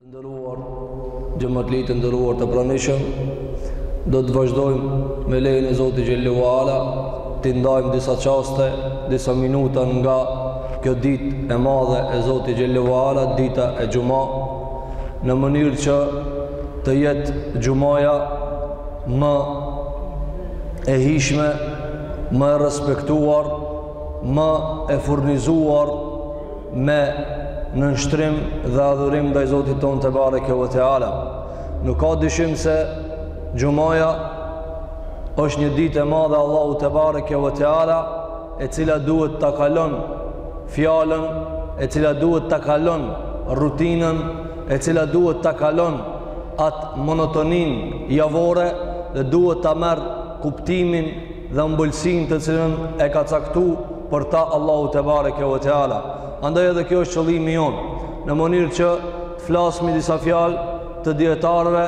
Nderuar, xhematli të nderuar të pranishëm, do të vazhdojmë me lejen e Zotit xhelle ue ala, t'i ndajmë disa çaste, disa minuta nga kjo ditë e madhe e Zotit xhelle ue ala, dita e xhuma, në mënyrë që të jetë xhumaja më e hijshme, më e respektuar, më e furnizuar me nënshtrim dhe adhurim ndaj Zotit tonë tebareke ve teala. Nuk ka dyshim se xhumaja është një ditë e madhe e Allahut tebareke ve teala, e cila duhet ta kalon fjalën, e cila duhet ta kalon rutinën, e cila duhet ta kalon atë monotoninë javore dhe duhet ta merr kuptimin dhe ëmbëlsinë të cilën e ka caktu për ta Allahu tebareke ve teala. Andaj edhe kjo është qëllimi jonë, në mënyrë që të flasim disa fjalë të dijetarëve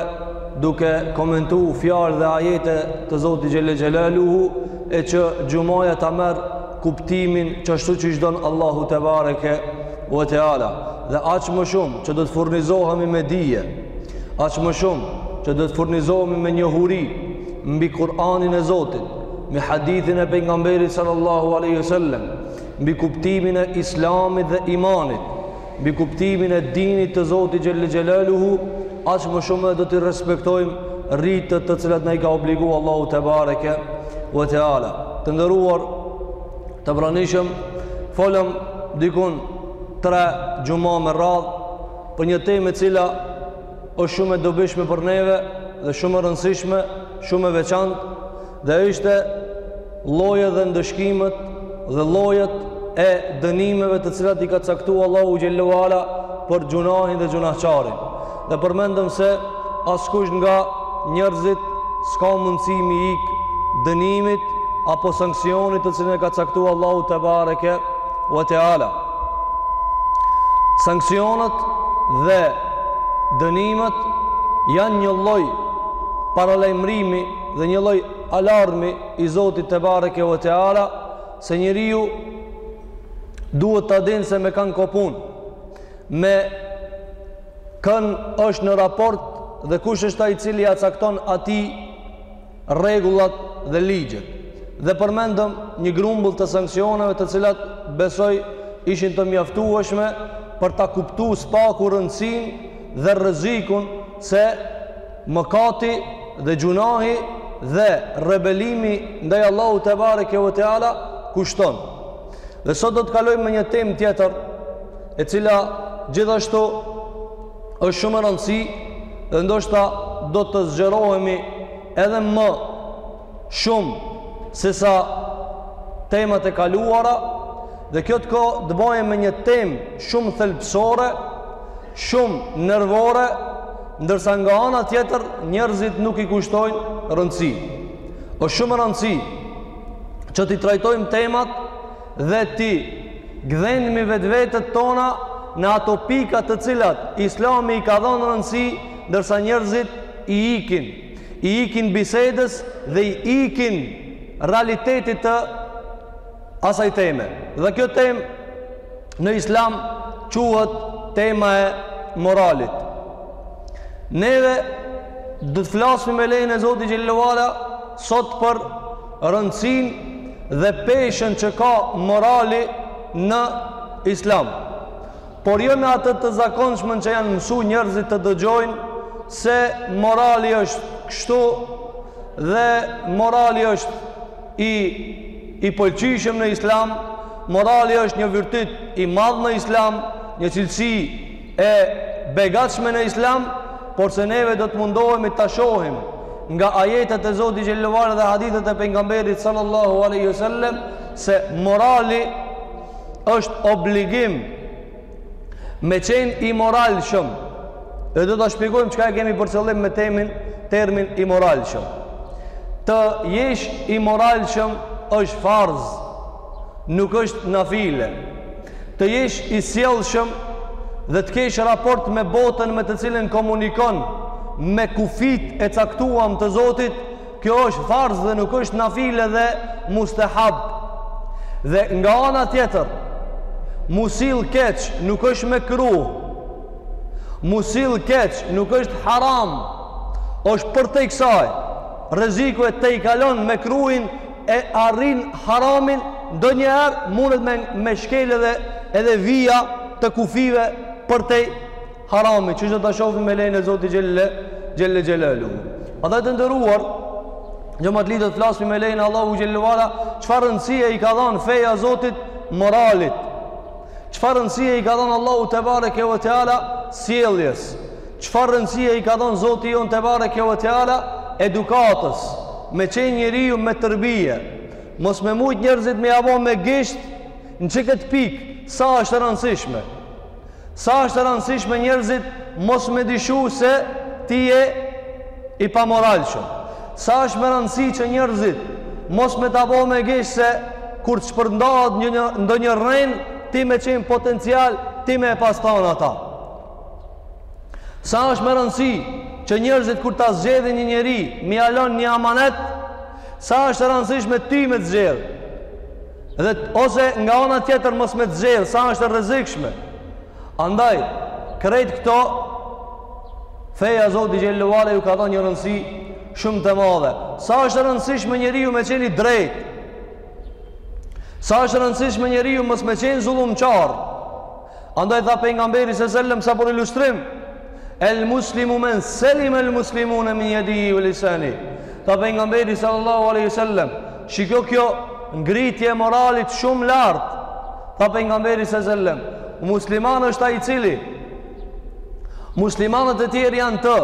duke komentu fjalë dhe ajete të Zotit xhelle xhelaluhu e që xhumaja ta merr kuptimin qashtu qysh don Allahu tebareke Ve teala, dhe aq më shumë që do të furnizohemi me dije, aq më shumë që do të furnizohemi me njohuri mbi Kur'anin e Zotit, mbi hadithin e pejgamberit sallallahu aleyhi sallem, mbi kuptimin e islamit dhe imanit, mbi kuptimin e dinit të Zotit xhelle xhelaluhu, aq më shumë dhe do t'i respektojmë ritet të cilat na i ka obligu Allahu tebareke ve teala. Të nderuar, të pranishëm folëm dikun tre xhuma me radhë për një temë e cila është shumë e dobishme për neve dhe shumë e rëndësishme, shumë e veçantë dhe ishte llojet dhe ndëshkimet dhe llojet e dënimeve të cilat i ka caktu Allahu xhelle ue ala për gjynahin dhe gjynahqarin. Dhe përmendëm se askush nga njerëzit s'ka mundësi me i ik dënimit apo sanksionit të cilin e ka caktu Allahu tebareke ve teala. Sanksionet dhe dënimet janë një lloj paralajmërimi dhe një lloj alarmi i Zotit tebareke ve teala se njeriu duhet ta dinë se me kën ka punë, me Kën është në raport dhe kush është ai i cili ia cakton atij rregullat dhe ligjet. Dhe përmendëm një grumbull të sanksioneve të cilat besoj ishin të mjaftueshme për ta kuptu së paku rëndësinë dhe rrezikun se mëkati dhe gjunahi dhe rebelimi ndaj Allahut tebareke ve teala kushton. Dhe sot do të kalojmë në një temë tjetër e cila gjithashtu është shumë e rëndësi dhe ndoshta do të zgjerohemi edhe më shumë se sa temat e kaluara dhe kjo do të ketë të bëjë me një temë shumë thelbësore shumë nervore ndërsa nga ana tjetër njerëzit nuk i kushtojnë rëndësi është shumë me rëndësi që t'i trajtojmë temat dhe t'i gdhendmi vetvetet tona në ato pika të cilat Islami i ka dhanë rëndësi, ndërsa njerëzit i ikin, i ikin bisedës dhe i ikin realitetit të asaj teme. Dhe kjo temë në Islam quhet tema e moralit. Neve do të flasim me lejen e Zotit xhele ve ala sot për rëndësinë dhe peshën që ka morali në Islam. Por jo në atë të zakonshmën që janë mësu njerëzit të dëgjojnë se morali është kështu dhe morali është i i pëlqyeshëm në Islam, morali është një virtyt i madh në Islam, një cilësi e begatshme në Islam, porse neve do të mundohemi ta shohim nga ajetet e Zotit xhele ve ala dhe hadithet e pejgamberit salallahu alejhi ve selem se morali është obligim me qenë i moralshëm. Dhe do ta shpjegojmë çka e kemi për qëllim me temin termin i moralshëm. Të jesh i moralshëm është farz nuk është nafile. Të jesh i sjellshëm dhe të kesh raport me botën me të cilën komunikon me kufijtë e caktuam të Zotit, kjo është farz dhe nuk është nafile dhe mustehab. Dhe nga ana tjetër, m'u sjell keq nuk është mekruh, m'u sjell keq nuk është haram, është përtej kësaj, rreziku e tejkalon mekruhin e arrin haramin ndonjëherë mundet me me shkel edhe edhe vija të kufijve përtej haramit që do ta shohim me lejen e Zotit xhelle xhelle xhelaluhu Andaj të nderuar jemi mbledh të flasim me lejen e Allahut xhelle ue ala çfarë rëndësie i ka dhënë feja e Zotit moralit çfarë rëndësie i ka dhënë Allahu tebareke ve teala sjelljes Çfarë rëndësie i ka dhënë Zoti jonë tebareke ve teala edukatës, me qenë njeriu me tërbije, mos me mujt njerëzit me ja bo me gisht në qëkëtë pikë, sa është e rëndësishme. Sa është e rëndësishme njerëzit mos me dyshu se ti je i pamoralshëm. Sa është me rëndësi që njerëzit mos me ta bo me gisht se kur të shpërndahet një, një ndonjë rrenë, ti me qenë potencial, ti me e pas thonë ata. Sa është me rëndësi që njerëzit kur ta zgjedhin një njeri, me ja lon një amanet, sa është e rëndësishme ti me të zgjedh. Dhe ose nga ana tjetër mos me të zgjedh, sa është e rrezikshme. Andaj, krejt këto feja e Zotit xhelle ue ala ju ka dhënë një rëndësi shumë të madhe. Sa është e rëndësishme njeriu me qenë i drejtë? Sa është e rëndësishme njeriu mos me qenë zullumqar? Andaj tha pejgamberi alejhi selam sa për ilustrim El muslimu men selime el muslimune min yadihi wa lisani. Tha pejgamberi sallallahu alaihi wasallam, shiko kjo ngritje e moralit shumë lart. Tha pejgamberi sallallahu alaihi wasallam, musliman është ai i cili muslimanët e tjerë janë të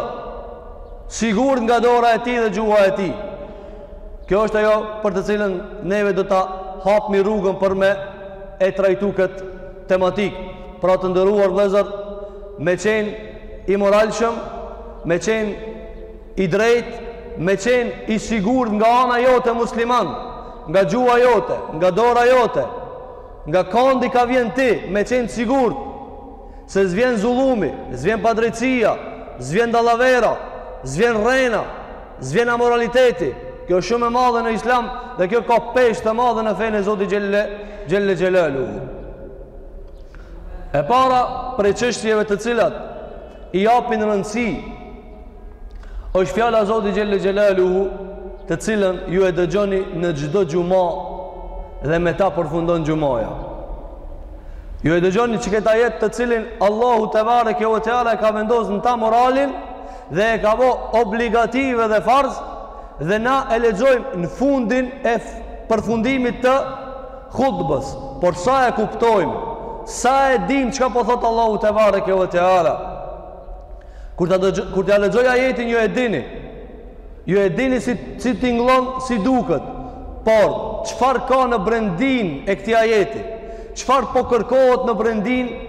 sigurt nga dora e tij dhe gjuha e tij. Kjo është ajo për të cilën neve do ta hapmi rrugën për me e trajtu këtë tematik. Pra të nderuar vllezër, me qenë i moralshëm, me qenë i drejtë, me qenë i sigurt nga ana jote musliman, nga gjuha jote, nga dora jote, nga këndi ka vjen ti, me qenë i sigurt, se s'vjen zullumi, s'vjen padrejtësia, s'vjen dallavera, s'vjen rrena, S'vjen amoraliteti, kjo është shumë e madhe në islam dhe kjo ka peshë të madhe në fenë e Zotit xhelle, xhelle xhelaluhu. E para prej çështjeve të cilat i japin rëndësi është fjala e Zotit xhelle xhelaluhu të cilën ju e dëgjoni në çdo xhuma dhe me ta përfundon xhumaja. Ju e dëgjoni qëkët ajet të cilin Allahu tebareke ve teala e ka vendosë në ta moralin dhe e ka bo obligative dhe farz dhe na e lexojmë në fund, në përfundimit të hutbës por sa e kuptojmë sa e dimë çka po thotë Allahu tebareke ue teala kur ta, dëgjo, kur ta lexoj ajetin ju e dini ju e dini si, si tingllon si duket por çfarë ka në brendinë e këtij ajeti çfarë po kërkohet në brendinë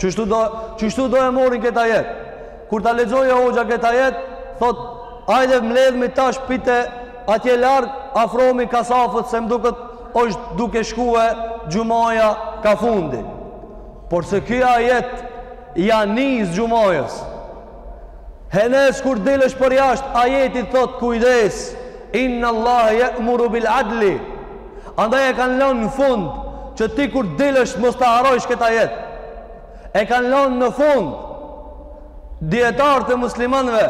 Qështu do, qështu do e morrim këtë ajet? Kur ta lexojë hoxha këtë ajet, thotë, hajde mbledhmi tash pite atje larg, afromi kesafët se më duket është duke shkue xhumaja ka fundi. Porse ky ajet ia nis xhumasë. Henes kur t'dilsh përjashta, ajeti thotë kujdes, inna Allahe je'muru bil adli. Andaj e kanë lënë në fund, që ti kur t'dilsh mos ta harrojsh këtë ajet. E kanë lënë në fund, dijetarët e muslimanëve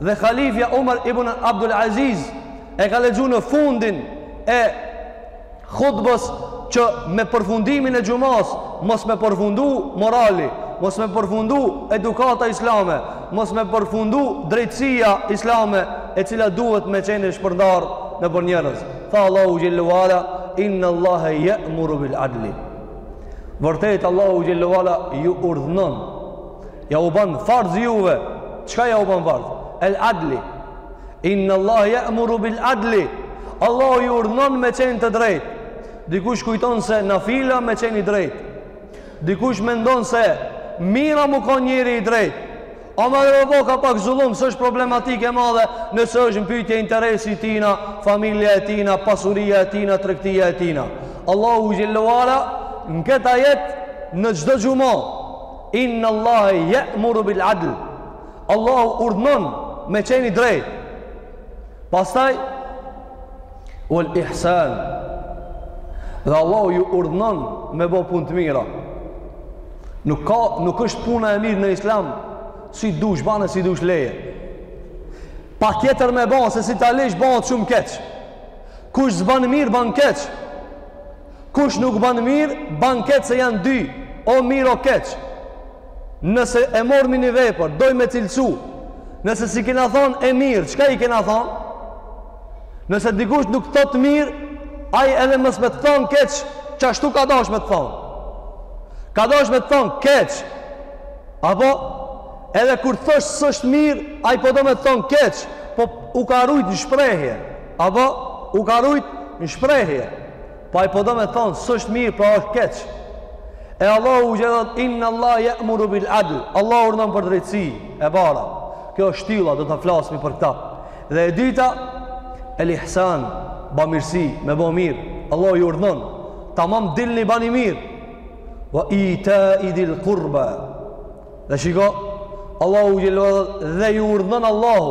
dhe halifja Umar ibn Abdul Aziz e ka lexu në fundin e hutbës që me përfundimin e xhumasë mos me përfundu morali, mos me përfundu edukata islame, mos me përfundu drejtësia islame e cila duhet me qenë shpërndarë nëpër njerëz. Tha Allahu xhel-le ue ala, inna Allahe je'muru bil adli. Vërtet Allahu xhel-le ue ala ju urdhënon, ja u ban farz juve, çka ja u ban farz? El adli, Inna Allah ya'muru bil adli. Allahu ju urdhënon me qenë të drejtë. Dikush kujton se nafile me qenë i drejtë. Dikush mendon se mirë m'u kan njeri i drejtë. Ama edhe me bo ka pak zullum, s'është problematikë e madhe nëse është në pyetje interesi i tina, familja e tina, pasuria e tina, tregtia e tina. Allahu xhel-le ue ala në këtë ajet në çdo xhuma. Inna Allah ya'muru bil adl. Allahu urdhënon me qenë i drejtë. Pastaj uel ihsan. Dhe Allahu ju urdhënon me bë punë të mira. Nuk ka nuk është puna e mirë në Islam si dush bane si dush leje. Patjetër me ba se si ta lish ban shumë keq. Kush s'bën mirë bën keq. Kush nuk bën mirë bën keq se janë dy, o mirë o keq. Nëse e mormi një vepër, do me cilësu. Nëse s'i kena thonë e mirë, çka i kena thonë? Nëse dikush nuk thotë mirë, aj edhe mos me të thonë keq, qashtu ka dash me të thonë. Ka dash me të thonë keq. Apo, edhe kur t'thosh s'është mirë, aj po do me të thonë keq, po u ka rujt në shprehje. Apo, u ka rujt në shprehje. Po ai po do me thonë, s'është mirë, po është keq. E Allahu xhele thot, inna Allah je'muru bil adl, Allahu urdhnon për drejtësi, e para. Kjo është shtylla, do të flasmi për këta. Dhe e dyta, el ihsan, bamirësi, me bo mirë, Allahu ju urdhnon, tamam dilni bani mirë, wa itai dhil kurba. Dhe shiko, Allahu xhele ue ala, dhe ju urdhnon Allahu,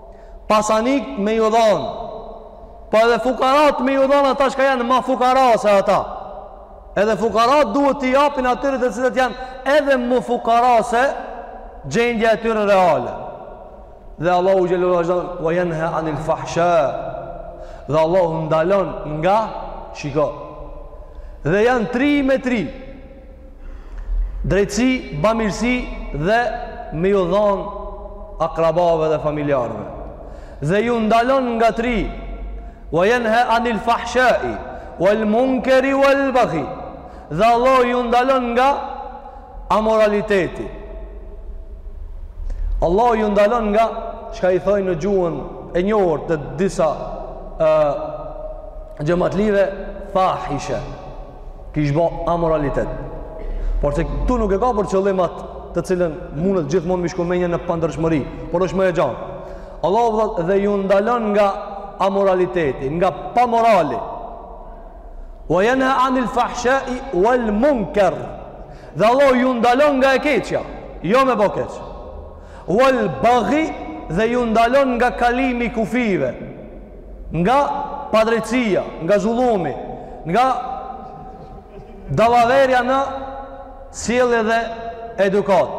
pasanik me ju dhonë, po edhe fukarat me ju dhonë ata shka janë ma fukara se ata. Edhe fukarat duhet t'i japin atyre të cilët janë edhe më fukara se gjendja e tyre reale. Dhe Allahu xhele xhelaluhu, wa jenha anil fahsha, dhe Allahu ndalon nga, shiko, dhe janë tri me tri, drejtësi, bamirësi dhe me ju dhonë akrabave dhe familjarëve. Dhe ju ndalon nga tri, wa jenha anil fahshai, wal munkeri, wal baghi. Dhe Allah ju ndalon nga amoraliteti. Allah ju ndalon nga, shka i thojn në gjuhën e njohur të disa e, xhematlive, fahishe. Kish bo amoralitet. Porse këtu nuk e ka për qëllim atë të cilën mundet gjithmonë me shku menja në pandërshmëri, por është më e gjanë. Allahu dhe ju ndalon nga amoraliteti, nga pamorali. Wa jenha anil fahshai wal munker. Dhe Allah ju ndalon nga e keqja, jo me bo keq. Wal baghi dhe ju ndalon nga kalimi i kufijve. Nga padrejtësia, nga zullumi, nga dallaverja në sjellje dhe edukat.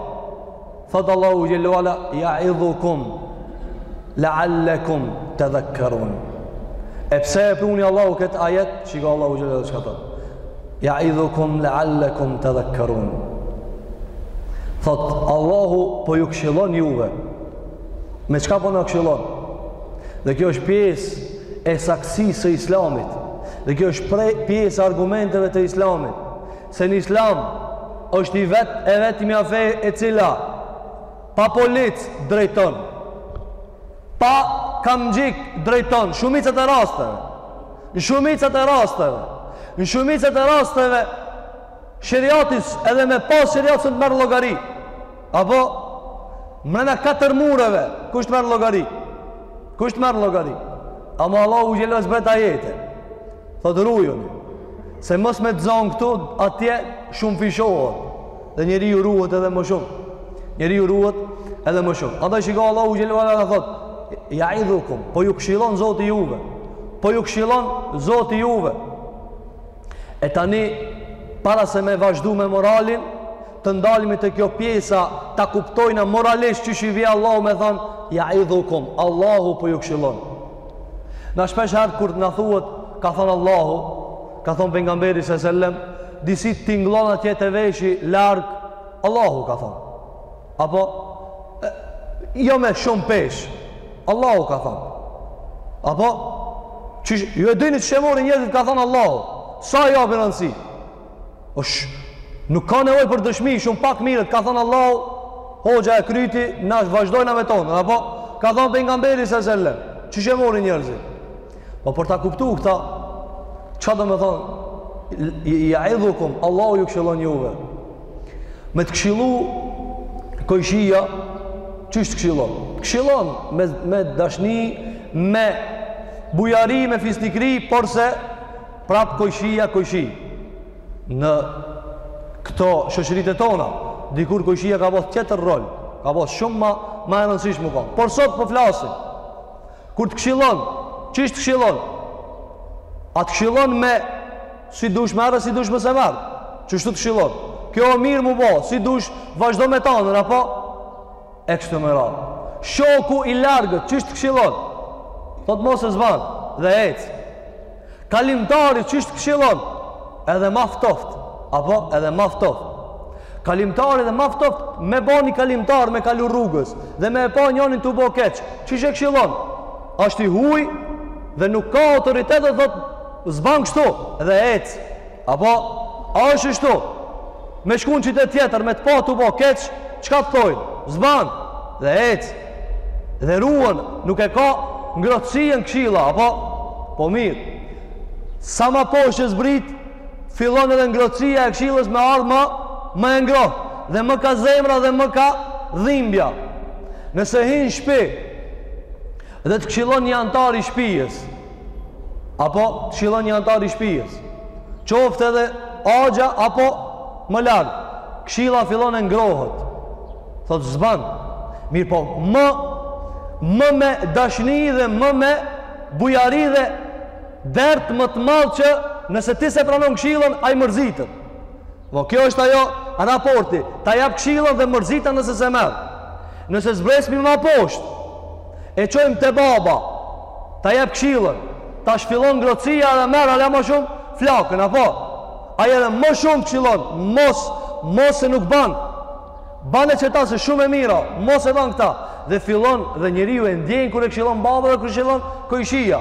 Thot Allahu xhele ue ala jaidhukum la'allakum tadhakkarun. E pse e pruni Allahu kët ajet? Shiko Allahu xhele ue ala çka thot. Jaidhukum la'allakum tadhakkarun. Thot Allahu po ju këshillon juve Me çka po na këshillon? Dhe kjo është pjesë e saktsisë së islamit. Dhe kjo është prej, pjesë e argumenteve të islamit. Se në islam është i vet e vetmja fe e cila pa polic drejton. Pa kamxhik drejton. Shumicat e rasteve. Në shumicat e rasteve. Në shumicat e rasteve sheriati s' edhe me pas sheriati s'mund të merr llogari. Apo mrena katër mureve, kush të merr llogari? Kush të merr llogari? Amo Allahu xhel-le zbret ajete. Thot rujuni. Se mos me të zonë këtu, atje shumëfishohet. Dhe njeriu ruhet edhe më shumë. Njeriu ruhet edhe më shumë. Andaj shiko Allahu xhel-le ve ala thot, jaidhukum, po ju këshilon zoti juve. Po ju këshilon zoti juve. E tani, para se me vazhdu me moralin, të ndalemi te kjo pjesa ta kuptojna moralisht qysh i vjen Allahu me than jaidhukum Allahu po ju kshilon na shpeshherë kur na thuhet ka thonë Allahu ka thonë Pejgamberi se sellem disi tingllon atje te veshi larg Allahu ka thonë apo e, jo me shumë peshë Allahu ka thonë apo që ju e dini qysh e morrin njerëzit ka thonë Allahu sa i japin rëndësi Osh, nuk ka nevoj për dëshmi, shumë pak mirret, ka thonë Allahu, hoxha e kryti, na vazhdojna me tona, apo, ka thonë Pejgamberi se sellem, qysh e morrin njerëzit. Po për ta kuptu këta, çka do me thonë, jaidhukum, Allahu ju këshillon juve. Me të këshillu, kojshia, qysh të këshillon? Të këshillon me, me dashni, me bujari, me fisnikri, porse, Prapë kojshija, kojshi. Në këto shoqëritë e tona, dikur kojshija ka pas tjetër rol, ka pas shumë ma ma e rëndësishme ka. Por sot po flasim. Kur të këshillon, qysh të këshillon? A të këshillon me si dush merre, si dush mos e merr? Qështu të këshillon. Kjo e mirë m'u bo, si dush vazhdo me tanën apo e kështu me radhë. Shoku i largët, qysh të këshillon? Thot mos se s'ban dhe ec. Kalimtari qysh të këshillon? Edhe ma ftoft. Apo edhe ma ftoft. Kalimtari edhe ma ftoft me ba një kalimtar me kalu rrugës dhe me e pa njonin tu bo keq. Qysh e këshillon? Ashtë i huj dhe nuk ka autoritet dhe thot s'ban kështu dhe ec. Apo, a është shtu? Me shku në qytet tjetër, me të pa tu bo keq, çka të thojnë? S'ban, dhe ec, dhe ruën, nuk e ka ngrohtësinë kshilla, apo? Po mirë, sa ma poshtë zbrit, fillon edhe ngrohtësia e kshillës me ardhë më, më e ngrohtë, dhe më ka zemra dhe më ka dhimbja. Nëse hin n'shpi, dhe të kshillon një antar i shpijës, apo të këshillon një anëtar i shpijës, qoftë edhe axha apo më larg, këshilla fillon e ngrohet. Thot s'ban. Mirëpo, më më me dashni dhe më me bujari dhe dert më të madh që nëse ti s'e pranon këshillën, ai mërzitet. Po kjo është ajo raporti, ta jap këshillën dhe mërzitna nëse se merr. Nëse zbresmi ma poshtë, e çojmë te baba, ta jap këshillën, tash fillon ngrohtësia dhe merr ala ma shumë flakën apo. Ai edhe ma shumë këshillon, mos mos se nuk ban. Bane qeta se shumë e mira, mos e ban këta. Dhe fillon dhe njeriu e ndjen kur e këshillon baba dhe kur këshillon kojshia.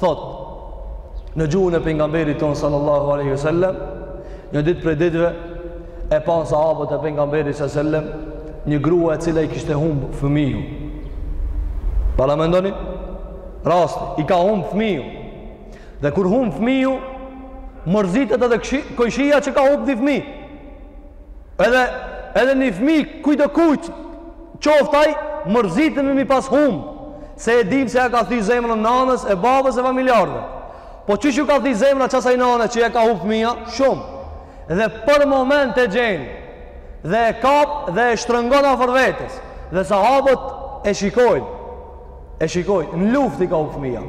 Thot, në gjuhën e pejgamberit tonë sallallahu aleyhi ve sellem, një ditë prej ditëve e panë sahabët e pejgamberit sallallahu aleyhi ve sellem, një grua e cila i kishte humbë fëmiju. Paramendoni? Rast, i ka humbë fëmiju. Dhe kur humbë fëmiju, mërzitet edhe kojshia që ka humbë një fëmijë. Edhe edhe një fëmijë kujdo kujt qoftë ai mërzitemi me i pas humb se e dim se ja ka thy zemrën nanës e babës e familjarëve. Po çish ju ka thy zemra qasaj nane që ja ka humb fëmija? Shumë. Dhe për moment e gjen dhe e kap dhe e shtrëngon afër vetes. Dhe sahabët e shikojnë. E shikojnë, në luftë i ka humb fëmija.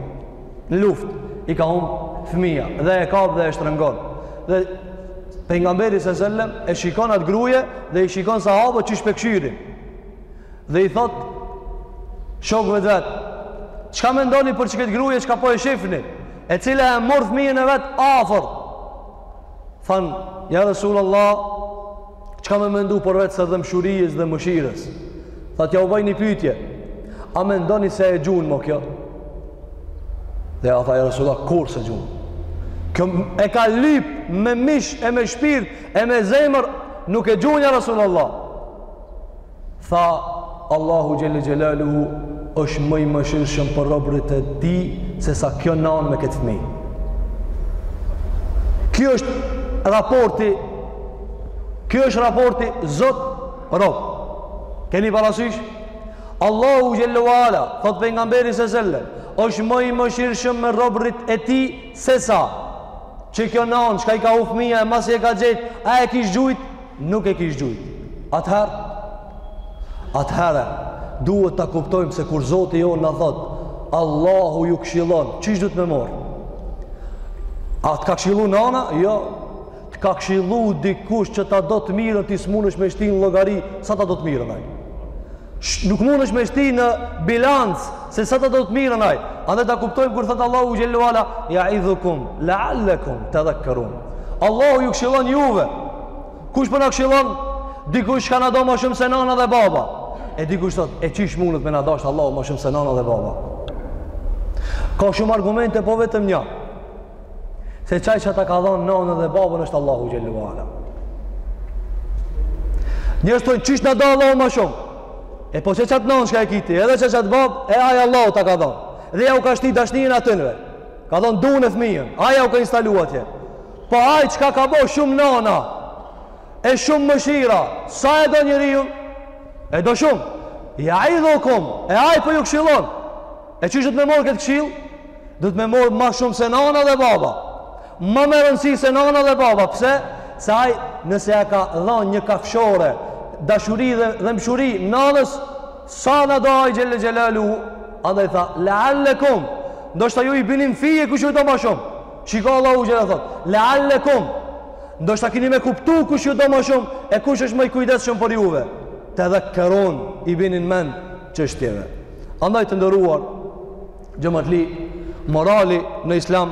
në luftë i ka hum fëmija dhe e kap dhe e shtrëngon dhe pejgamberi sellem e shikon atë gruje dhe i shikon sahabët qysh pe kshyrin dhe i thot shokve të vet çka mendoni për qikëtë gruje çka po e shifni e cila e mor fëmijën e vet afër thanë ja Rasulullah Çka me mendu përveç se dhemshurisë dhe mëshirës? Tha t'ja u baj një pytje, a mendoni se e gjun më kjo? Dhe a tha ja Rasulullah, kurrë s'e gjun? Kjo e ka lip me mish e me shpirt e me zemër, nuk e gjun ja Rasulullah. Tha, Allahu xhelle xhelaluhu është më i mëshirshëm për robërit e tij se sa kjo nanë me këtë fëmijë. Ky është raporti Ky është raporti Zot Rob. Keni parasysh? Allahu xhelle ve ala, thot pejgamberi sellem, është më i mëshirshëm me robrit e tij se sa qikjo nanë, çka i ka hup fëmia e masi e ka gjet, a e kish gjujt? nuk e kish gjujt atëherë atëherë duhet ta kuptojmë se kur Zoti jonë na thot Allahu ju këshillon çish duhet me marr a të ka këshillu nana jo të ka këshillu dikush që ta do të mirën ti s'munësh me shti në llogari sa ta do të mirën ai nuk mundesh me shti në bilanc Se sa ta do të mirën ai. Andaj ta kuptojmë kur thot Allahu xhelle ue ala ya idhukum la'allakum tadhakkarun. Allahu ju këshillon juve. Kush po na këshillon? Dikush që na do ma shumë se nana dhe baba. E dikush thot, e qysh mundet me na dash Allahu ma shumë se nana dhe baba. Ka shumë argumente po vetëm nja. Se qaj që ta ka dhanë nanën dhe babën është Allahu xhelle ue ala. Njerëz thonë qysh në do Allahu ma shumë E po që qatë nanë çka e ki ti, edhe që qatë babë, e ai Allahu ta ka dhonë. Dhe ja u ka shti dashninë atynve. Ka dhonë dunë fmijën, ai ja u ka instalu atje. Po ai çka ka bo shumë nana, e shumë mëshira, sa e do njeriun? E do shumë. Ya idhukum, e ai po ju këshilon. E qysh duhet me morë këtë këshillë? Duhet me morë ma shumë se nana dhe baba. Ma me rëndësi se nana dhe baba, pse? Se ai nëse ja ka dhanë një kafshore, dashuri dhe dhembshuri nanës, sa na do ai xhelle xhelaluhu, andaj tha la'allakum, ndoshta ju i bini n'fije kush ju do ma shumë. Shiko Allahu xhela thot, la'allakum, ndoshta kini me kuptu kush ju do ma shumë e kush është ma i kujdesshëm për juve. Tadhakkarun i bini n'mend çështjeve. Andaj të nderuar, xhematli, morali në islam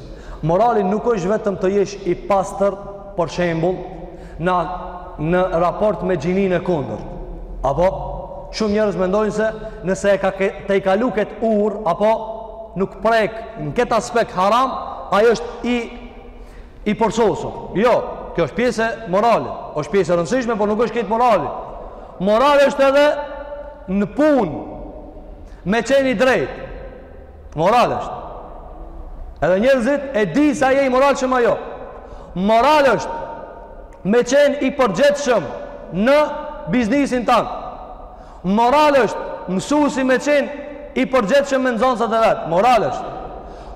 Morali nuk është vetëm të jesh i pastër, për shembull, në në raport me gjinin e kundërt. Apo shumë njerëz mendojnë se nëse e ka tejkalu kët urë apo nuk prek në këtë aspekt haram, ai është i i përsosur. Jo, kjo është pjesë e moralit. Është pjesë e rëndësishme, por nuk është kejt morali. Morali është edhe në punë me qenë i drejtë. Moral është. Edhe njerëzit e di sa je i moralshëm a jo. Moral është me qenë i përgjegjshëm në biznesin tan. Moral është mësuesi me qenë i përgjegjshëm me nxënësat e vet. Moral është.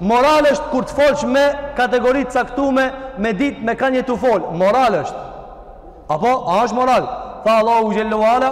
Moral është kur të folsh me kategori të caktume, me ditë me kan je tu fol. Moral është. Apo a është moral? Tha Allahu xhelle ue ala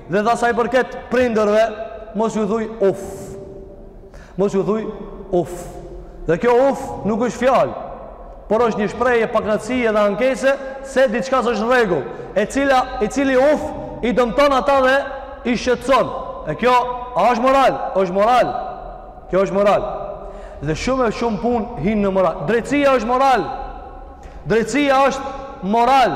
Dhe tha sa i përket prindërve, mos ju thuj uf. Mos ju thuj uf. Dhe kjo uf nuk është fjalë, por është një shprehje pakënaqësie dhe ankese se diçka s'është në rregull, e cila i cili uf i dëmton ata dhe i shqetëson. E kjo a është moral? Është moral. Kjo është moral. Dhe shumë e shumë punë hin në moral. Drejtësia është moral. Drejtësia është moral.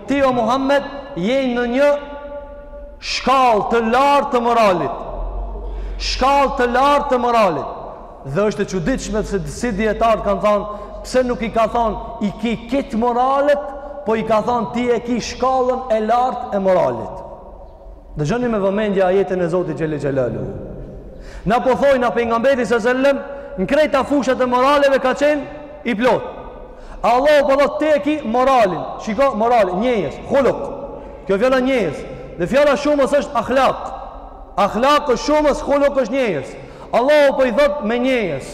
Ti o Muhammed je në një shkallë të lartë të moralit. Shkallë të lartë të moralit. Dhe është e çuditshme se disa dijetarë kanë thanë, pse nuk i ka thanë i ki kejt moralet, po i ka thanë ti e ki shkallën e lartë e moralit. Dëgjoni me vëmendje ajetin e Zotit xhelle xhelaluhu. Na po thojna pejgamberi s.a.v.s., në krejta fushat e moraleve ka qenë i plot. Allahu po thot ti e ki moralin, shiko moralin, njëjës, huluk. Kjo fjala njëjës, dhe fjala shumës është akhlak. Akhlak është shumës, huluk është njëjës. Allahu po i thot me njëjës.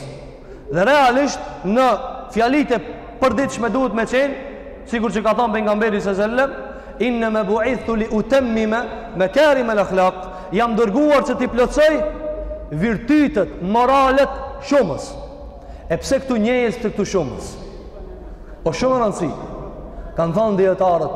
Dhe realisht në fjalitë e përditshme duhet me qenë, sikur që ka thanë pejgamberi sallallahu alajhi wasallam, inna ma bu'ithu li utammima makarim al-akhlaq, jam dërguar që t'i plotësoj virtytet moralet shumës. E pse këtu njëjës e këtu shumës? Po shumë rëndësi. Kanë thënë dietarët,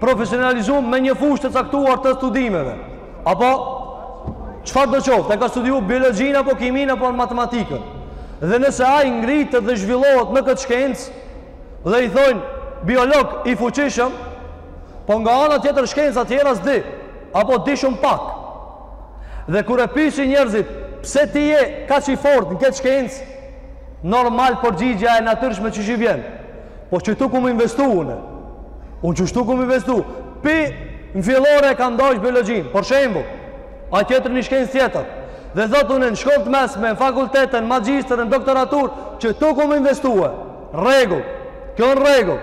profesionalizu me një fushë të caktuar të studimeve. Apo çfarë do qoftë, e ka studiu biologjinë apo kiminë apo matematikën. Dhe nëse ai ngritet dhe zhvillohet në këtë shkencë dhe i thojnë biolog i fuqishëm, po nga ana tjetër shkenca tjera s'di, apo di shumë pak. Dhe kur e pyesin njerëzit, pse ti je kaq i fort në këtë shkencë? Normal përgjigjja e natyrshme qysh i vjen. Po qitu kum investu une? Unë qështu kum investu? Prej në fillore e kam dasht biologjinë, për shembu, a tjetri një shkencë tjetër. Dhe thotë une në shkollë të mesme, në fakultet, në magjistër, në doktoraturë, qitu kum investu e? Rregull, kjo në rregull.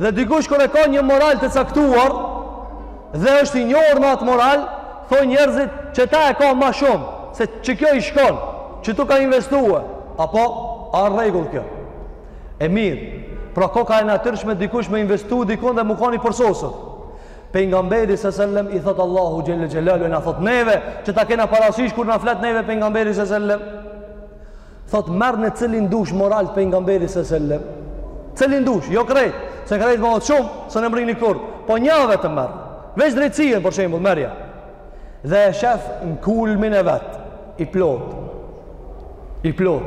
Dhe dikush kur e ka një moral të caktuar, dhe është i njohur me atë moral, thojnë njerëzit qeta e ka ma shumë, se qekjo i shkon, qitu ka investu e? Apo, a në rregull kjo? E mirë, pra koka e natyrshme dikush me investu dikun dhe me kanë i përsosur. Pejgamberi s.a.v.s. i thotë Allahu xhelle xhelaluhu e na thotë neve që ta kena parasysh kur na flet neve pejgamberi s.a.v.s. Thotë merre cilin dush moral pejgamberi s.a.v.s. Cilin dush, jo krejt, se krejt mo o shumë, s'e mërrin kurr, po njave të merr. Veç drejtësinë, për shembull, merrja. Dhe e shef në kulmin e vet. i plot i plot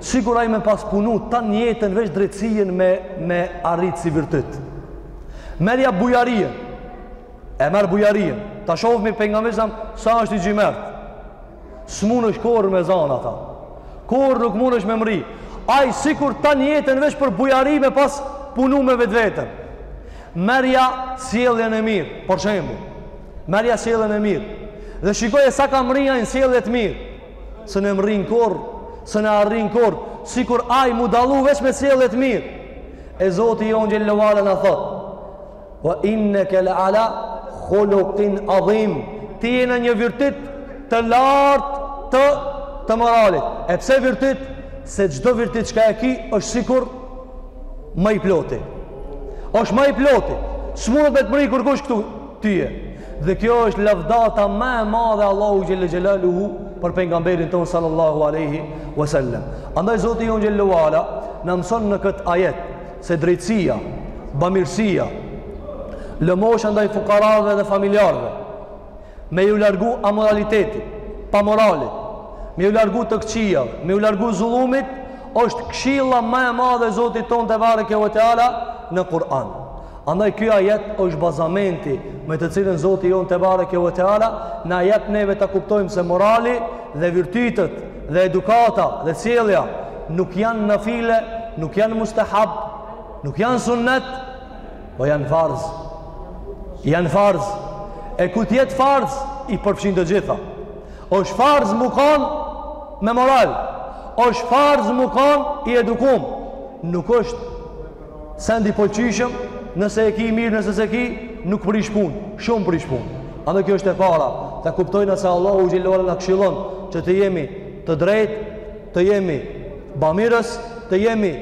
sikur ai me pas punu tan jetën veç drejtësinë me e arrit si virtyt merrja bujarinë e merr bujarinë ta shofmi pejgamberi s.a.v.s. sa është i xhymert s'munesh kurr me zan ata kurr nuk munesh me mri ai sikur tan jetën veç për bujari me pas punu me vetveten merrja sjelljen e mirë për shembull Merrja sjelljen e mirë. Dhe shikoje sa ka mri ai në sjellje të mirë. S'e mrrin kurr, s'e arrin kurr, sikur ai m'u dallu veç me sjellje të mirë. E zoti jon xhelle ve ala na thot, wa inne ke le ala khulukin adhim, ti je në një virtyt të lartë të, të moralit. E pse virtyt? Se çdo virtyt çka e ki, është sikur ma i ploti. është ma i ploti. S'mundet me të mrri kërkush këtu, tyje dhe kjo është lavdata më e madhe Allahu xhelle xhelaluhu për pejgamberin ton sallallahu alaihi wasallam andaj zoti jon xhelle ve ala na mëson në kët ajet se drejtësia bamirësia lëmosha ndaj fukarave dhe familjarëve me ju largu amoralitetit pamoralit me ju largu të këqijave me ju largu zullumit është këshilla më e madhe zotit ton tebareke ve teala në Kur'an Andaj ky ajet është bazamenti me të cilën Zoti jonë tebareke ve teala na jep neve ta kuptojmë se morali dhe virtytet dhe edukata dhe sjellja nuk janë nafile, nuk janë mustahab, nuk janë sunnet, po janë farz. Janë farz. E ku të jetë farz i përfshin të gjitha. Është farz m'u kan me moral. Është farz m'u kan i edukum. Nuk është Send i pëlqishëm, nëse e ki mirë, nëse s'e ki, nuk prish punë, shumë prish punë. Andaj kjo është e para, ta kuptojna se Allahu xhelle ve ala na këshilon që të jemi të drejtë, të jemi bamirës, të jemi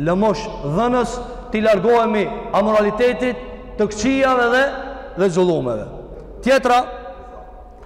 lëmoshdhënës, t'i largohemi amoralitetit, të këqijave dhe, dhe zullumeve. Tjetra,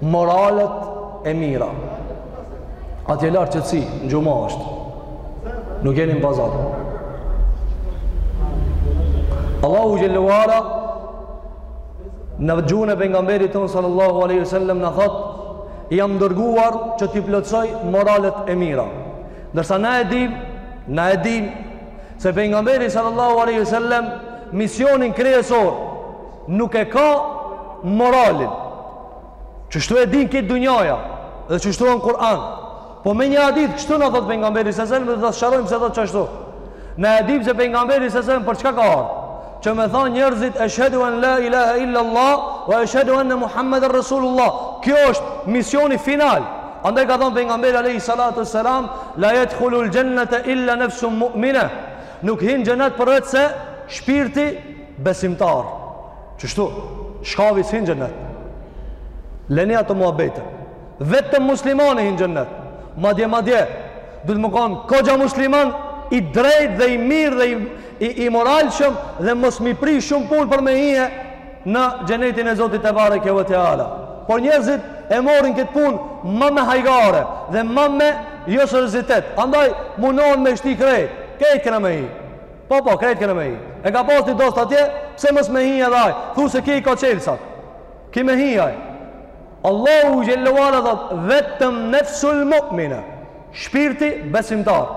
Moralet e mira. Atje lart qetësi, në xhuma është. Nuk jeni në pazar. Allahu xhelle ve ala në gjuhën e pejgamberit ton sallallahu alaihi wasallam na thot jam dërguar që t'i plotësoj moralet e mira. Ndërsa na e dim, na e dim se pejgamberi sallallahu alaihi wasallam misionin kryesor nuk e ka moralin. Qështu e din krejt dunjaja, dhe qështu a në Kur'an. Po me një hadith, kështu na thotë pejgamberi alejhi selam, dhe ta sqarojmë pse thotë qashtu. Na e dim se pejgamberi alejhi selam, për çka ka ardh? Që me than njerëzit, eshhedu en la ilahe illa Allah, ve eshhedu enne Muhammeden Rasulullah. Kjo është misioni final. Andaj ka thanë pejgamberi alejhi salatu ve selam, la jedhulul xhennete illa nefsun mu'mine. Nuk hin xhennet përveç se shpirti besimtar qështu shkavi s'hin xhennet leni ato muabete vetëm muslimani hin xhennet madje madje duhet m'u kan koxha musliman i drejt dhe i mirë dhe i, i, i moralshëm dhe mos m'i prish shumë punë për me hi në xhenetin e Zotit tebareke ve teala. Por njerëzit e marrin këtë punë ma me hajgare dhe ma me joseriozitet. Andaj munohen me shti krejt, krejt kena me hi. Po po, krejt kena me hi. E ka pas një dost atje, pse mos me hi edhe aj? Thu se ky i ka çelsat. Ki me hi aj. Allahu xhelle ve ala thot vetëm nefsul mu'mine. Shpirti besimtar.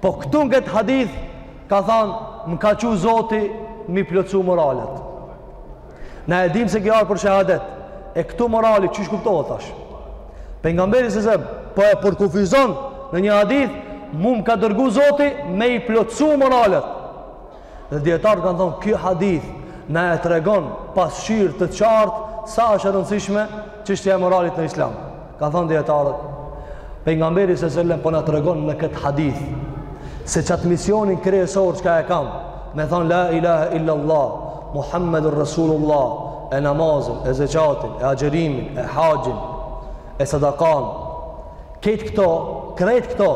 Po këtu në këtë hadith ka thanë, më ka çu zoti m'i plotsu moralet. Na e dimë se ki ardhë për shahadet. E këtu morali qysh kuptohet tash. Pejgamberi s.a.s. po e përkufizon në një hadith, mu më ka dërgu Zoti me i plotësu moralet. Dhe dijetarët kanë thonë, kjo hadith na e tregon pasqyrë të qartë sa është e rëndësishme çështja e moralit në islam. Ka thanë dijetarët, pejgamberi s.a.s. po na tregon në këtë hadith, se qatë misionin kryesor çka e kam, me thanë la ilahe illallah, Muhammedur Rasulullah, e namazin, e zeqatin, e agjërimin, e haxhin, e sadakan, kejt këto, krejt këto,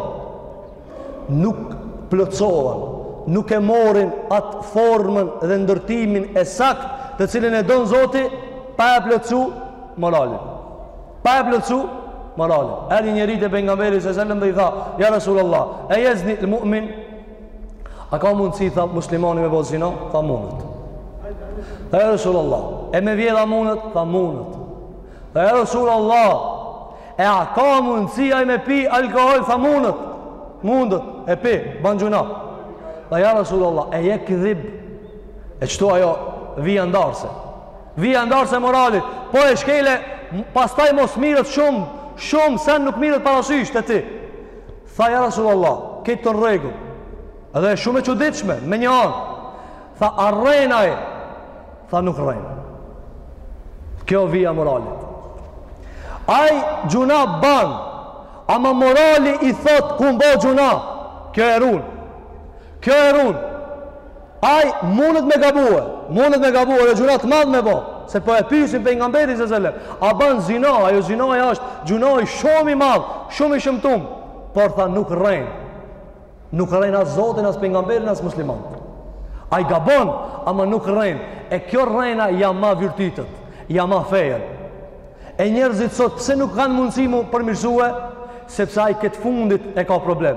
nuk plotësohen, nuk e morin atë formën dhe ndërtimin e saktë të cilin e don Zoti, pa e plotësu moralin. Pa e plotësu moralin. Erdhi njëri te pejgamberi s.a.s. dhe i tha, ja Resul Allah, e jezni el mu'min, a ka mundësi, tha muslimani me bo zina, tha mundet. Tha ja Resul Allah, e me vjedh a mundet, tha mundet. Tha ja Resul Allah, e a ka mundësi ai me pi alkohol, tha mundet, mundet, e pi, ban gjynah. Tha ja Resul Allah, e jekdhib, e qëtu ajo vija ndarëse, Vija ndarëse e moralit, po e shkele, pastaj mo s'miret shumë, shumë sen nuk miret parasysh te ti. Tha, ja Rasul Allah, këtë të regu, edhe e shumë e çuditshme, me një anë. Tha, a rren ai? Tha, nuk rren ai. Kjo vija moralit. Ai gjynah ban, ama morali i thot, kom bo gjynah, kjo e run. Kjo e run. Ai mundet me gabue, mundet me gabue dhe gjynah të madh me bo, se po e pyesin pejgamberin s.a.s., a ban zina, ajo zinaja ashtë gjynah shumë i madh, shumë i shëmtum, por tha nuk rren. Nuk rren as Zotin, as pejgamberin, as muslimant. Ai gabon, ama nuk rren. E kjo rrena ja ma virtytët, ja ma fejën. E njerëzit sot pse nuk kanë mundësi mu përmirësue, sepse ai këtë të fundit e ka problem.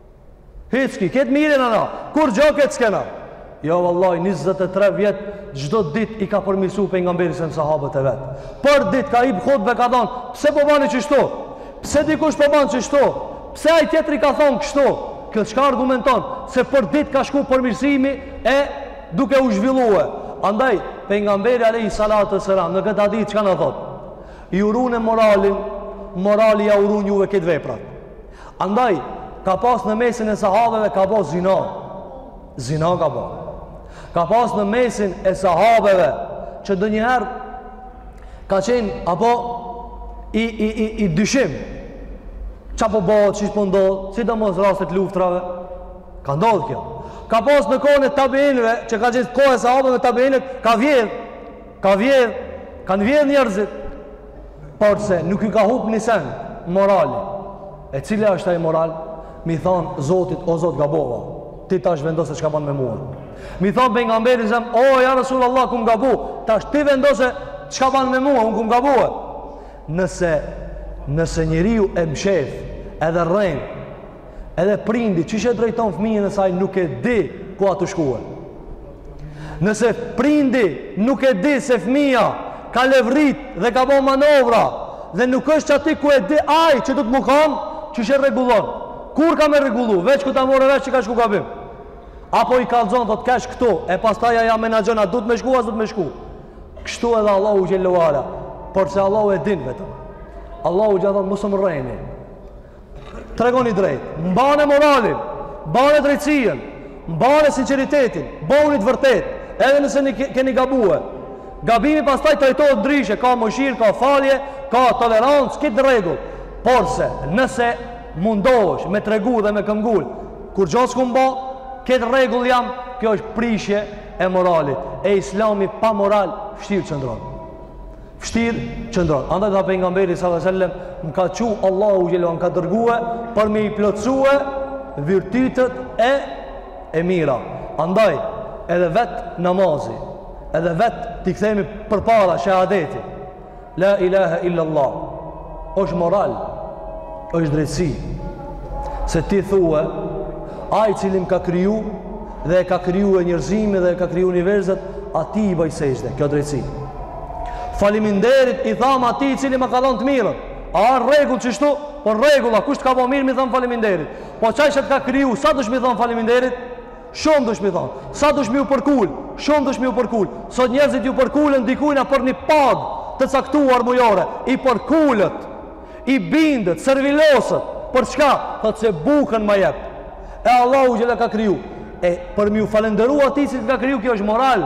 Hicki, kejt mirë jena na, kurgjo keq s'kena? Ja, jo, vallahi, 23 vjet, çdo ditë i ka përmirësu pejgamberi s.a.s. sahabët e vet. Për ditë ka hip n'hutbe, ka thonë, pse po bani qështu? Pse dikush po ban qështu? Pse ai tjetri ka thonë kështu? Kjo çka argumenton? Se për ditë ka shku përmirësimi e duke u zhvillue. Andaj, pejgamberi alejhi salatu ve selam, në këtë hadith, çka na thotë? Ju rune moralin, morali jau run juve kejt veprat. Andaj, ka pas në mesin e sahabeve, ka bo zina. Zina ka bo. Ka pas në mesin e sahabeve, që ndonjëherë, ka qenë, apo, i, i, i, i dyshim. Ça po bo, siç po ndodh, sidomos rastet luftrave. Ka ndodh kjo. Ka pas në kohën e tabiinëve, që ka qenë kohë e sahabeve, tabiinëve, ka vjedh. Ka vjedh, kanë vjedh njerëzit, porse nuk ju ka hup një sen, morali. E cili është ai moral? M'i thonë Zotit, o Zot, gabova. Ti tash vendose çka ban me mua. M'i thonë pejgamberit zem, o, ja Rasul Allah, kum gabu. Tash ti vendose çka ban me mua, unë kum gabu. Nëse, nëse njeriu e mshef, edhe rren, edhe prindi, qysh e drejton fëmijën e saj, nuk e di ku â tu shkue. Nëse prindi nuk e di se fëmija ka levrit dhe ka bo manovra dhe nuk është qaty ku e di ai që dut me kanë, qysh e rregullon? Kur ka me e rregullu? Veç kur ta merr vesh që ka shku gabim. Apo i kallxon, thot, kesh këtu, e pastaj ai ia menaxhon, a dut me shku, a s'dut me shku? Kështu edhe Allahu xhelle ala, porse Allahu e din vetëm. Allahu xhelle ala, mos më rreni. Tregoni drejt, mbane moralin, mbane drejtësinë, mbane sinceritetin, bëhuni të vërtetë, edhe nëse keni gabue. Gabimi pastaj trajtohet ndryshe, ka mëshirë, ka falje, ka tolerancë, krejt në rregull. Porse, nëse mundohesh me tregu dhe me këmbëngul, kurgjo s'kum ba, krejt n'rregull jam, kjo është prishje e moralit, e islami pa moral, vshtirë qëndron. vështirë qëndron. Andaj tha pejgamberi sallallahu alajhi wasallam më ka çu Allahu xhelalu më ka dërgue për me i plotësue virtytet e mira. Andaj edhe vet namazi, edhe vet t'i kthehemi përpara shahadeti. La ilaha illa Allah. Është moral, është drejtësi. Se ti thue, ai i cili më ka kriju dhe e ka krijue njerëzimin dhe e ka kriju universin, atij i bëj sexhde. Kjo drejtësi. Faliminderit i tham atij i cili më ka dhënë të mirën. A në rregull qështu? Po në rregull â, kush të ka bo mirë, m'i thanë faliminderit. Po qaj që të ka kriju, sa dush m'i thanë faliminderit? Shumë dush m'i thanë. Sa dush m'iu përkul? Shumë dush m'iu përkul. Sot njerëzit ju përkulen dikujna për një pagë të caktuar mujore. I përkulet, i bindet, serviloset. Për çka? Thot se bukën ma jep. E Allahu xhelle ka kriju. E për m'iu falënderu atij që të ka kriju, kjo është moral.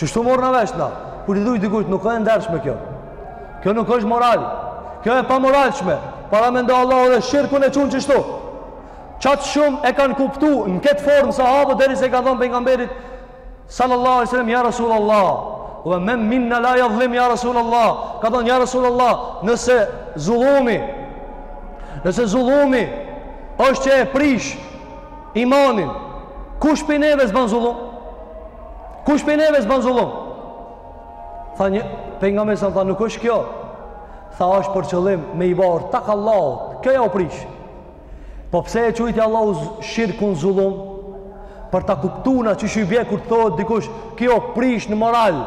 Qështu morëm vesh na, kur i thu dikujt, nuk o e ndershme kjo. Kjo nuk është moral. Kjo e pamoralshme. Paramendo Allahu edhe shirkun e qun qështu. Qaq shumë e kanë kuptu në këtë formë sahabët derisa i kanë thonë pejgamberit sallallahu alejhi ve sellem, ja Rasul Allah, ve men minna la jadhlim, ja Rasul Allah, kanë thonë, ja Rasul Allah, nëse zullumi, nëse zullumi është që e prish imanin, kush prej neve s'ban zullum? Kush prej neve s'ban zullum? Tha pejgamberi alejhi selam, tha nuk është kjo. Tha është për qëllim me i ba ortak Allahut, kjo jau prish. Po pse e qujti Allahu shirkun zullum? Për ta kuptu na qështu i bje kur të thohet dikush, kjo prish në moral.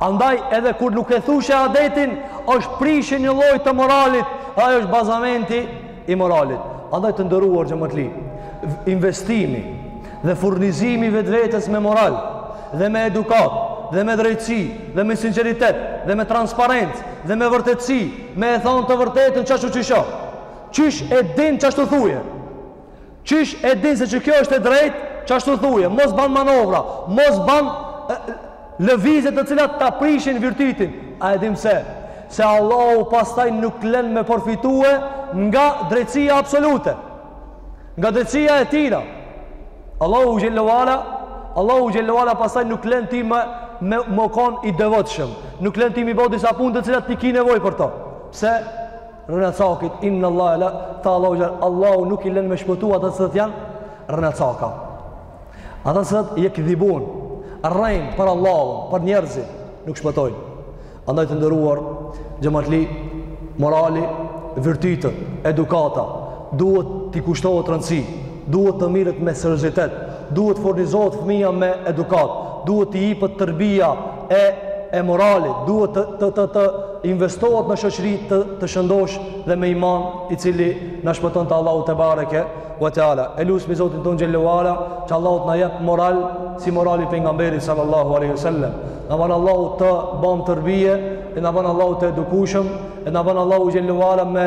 Andaj edhe kur nuk e thu shehadetin, është prishë një lloj të moralit, ajo është bazamenti i moralit. Andaj të nderuar xhematli, investimi dhe furnizimi i vetvetes me moral dhe me edukatë dhe me drejtësi dhe me sinceritet dhe me transparencë dhe me vërtetësi me e thonë të vërtetën qashtu qysh o. Qysh e din qashtu thuje. Qysh e din se që kjo është e drejtë, qashtu thuje, mos ban manovra, mos ban lëvizje të cilat ta prishin virtytin. A e din se, se Allahu pastaj nuk len me përfitue nga drejtësia absolute, nga drejtësia e tina. Allahu xhelle ve ala, Allahu xhelle ve ala pastaj nuk len ti me, me me kon i devotshëm, nuk len ti me i bo disa punë të cilat ti ki nevojë për to. Pse, Rrenacakit, innallahe la, tha Allahu xhelle, Allahu nuk i lën me shpëtu ata cilët janë rrenacaka. Ata cilët jekdhibun, rrejnë për Allahun, për njerëzit, nuk shpëtojnë. Andaj të nderuar xhematli, morali, virtytet, edukata, duhet t'i kushtohet rëndësi, Duhet të mirret me seriozitet, duhet të furnizohet fëmija me edukatë, duhet t'i jipet tërbija e e moralit, duhet të të të të investohet në shoqëri të të shëndoshë dhe me iman i cili na shpëton te Allahu tebareke ve teala. E lusmi Zotin tonë xhelle ve ala që Allahu të na jep moral si morali i pejgamberit sallallahu alejhi ve sellem. Na ban Allahu të bamë tërbije e na ban Allahu të edukueshëm e na ban Allahu xhelle ve ala me